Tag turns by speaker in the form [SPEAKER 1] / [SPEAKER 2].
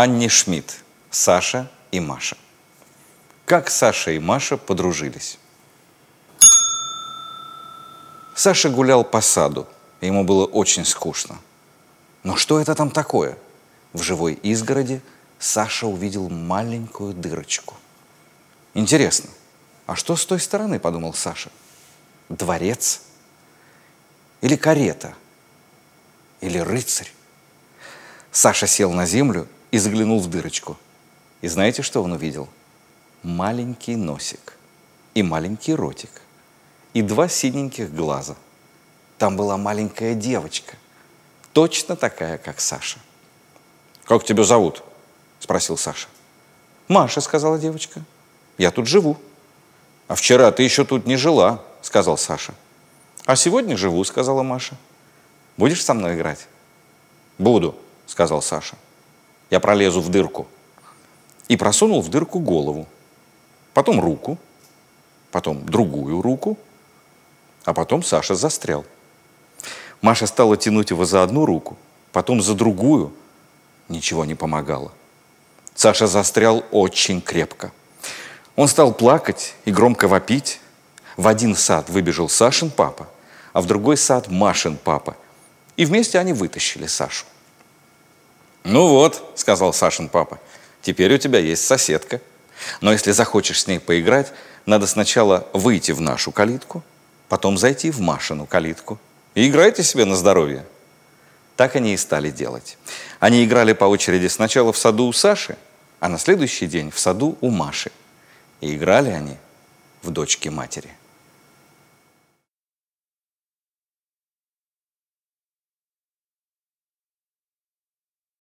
[SPEAKER 1] Анни Шмидт, Саша и Маша. Как Саша и Маша подружились. Саша гулял по саду. Ему было очень скучно. Но что это там такое? В живой изгороди Саша увидел маленькую дырочку. Интересно, а что с той стороны, подумал Саша? Дворец? Или карета? Или рыцарь? Саша сел на землю и заглянул в дырочку. И знаете, что он увидел? Маленький носик и маленький ротик и два синеньких глаза. Там была маленькая девочка, точно такая, как Саша. «Как тебя зовут?» – спросил Саша. «Маша», – сказала девочка. «Я тут живу». «А вчера ты еще тут не жила», – сказал Саша. «А сегодня живу», – сказала Маша. «Будешь со мной играть?» «Буду», – сказал Саша. «Я пролезу в дырку». И просунул в дырку голову, потом руку, потом другую руку, а потом Саша застрял. Маша стала тянуть его за одну руку, потом за другую. Ничего не помогало. Саша застрял очень крепко. Он стал плакать и громко вопить. В один сад выбежал Сашин папа, а в другой сад Машин папа. И вместе они вытащили Сашу. «Ну вот», — сказал Сашин папа, — «теперь у тебя есть соседка. Но если захочешь с ней поиграть, надо сначала выйти в нашу калитку, потом зайти в Машину калитку и играйте себе на здоровье. Так они и стали делать. Они играли по очереди сначала в саду у Саши, а на следующий день в саду у Маши. И играли они в дочке матери.